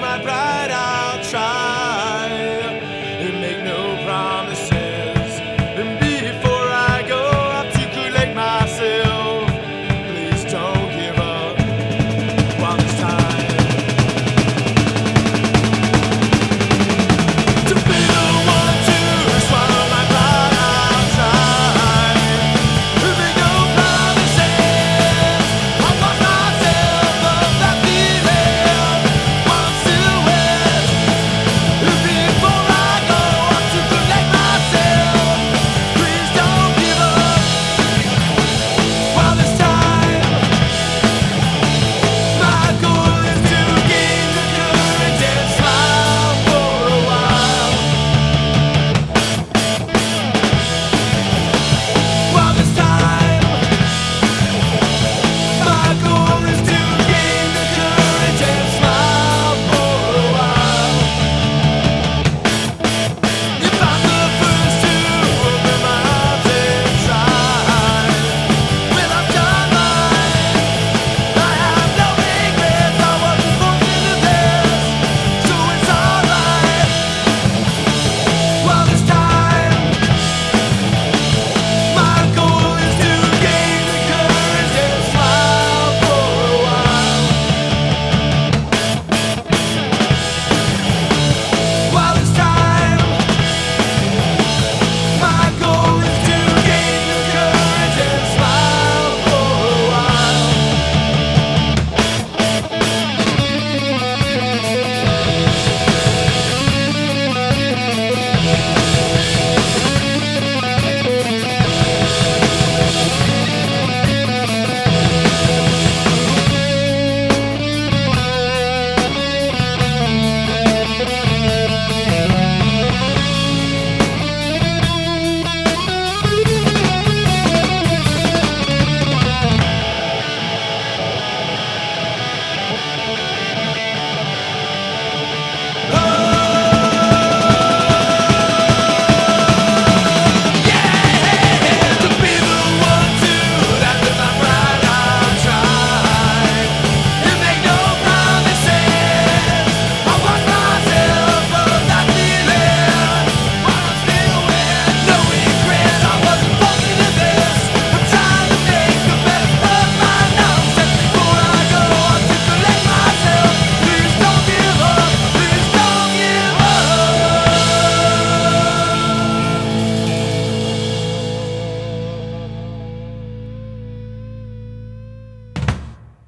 my pride.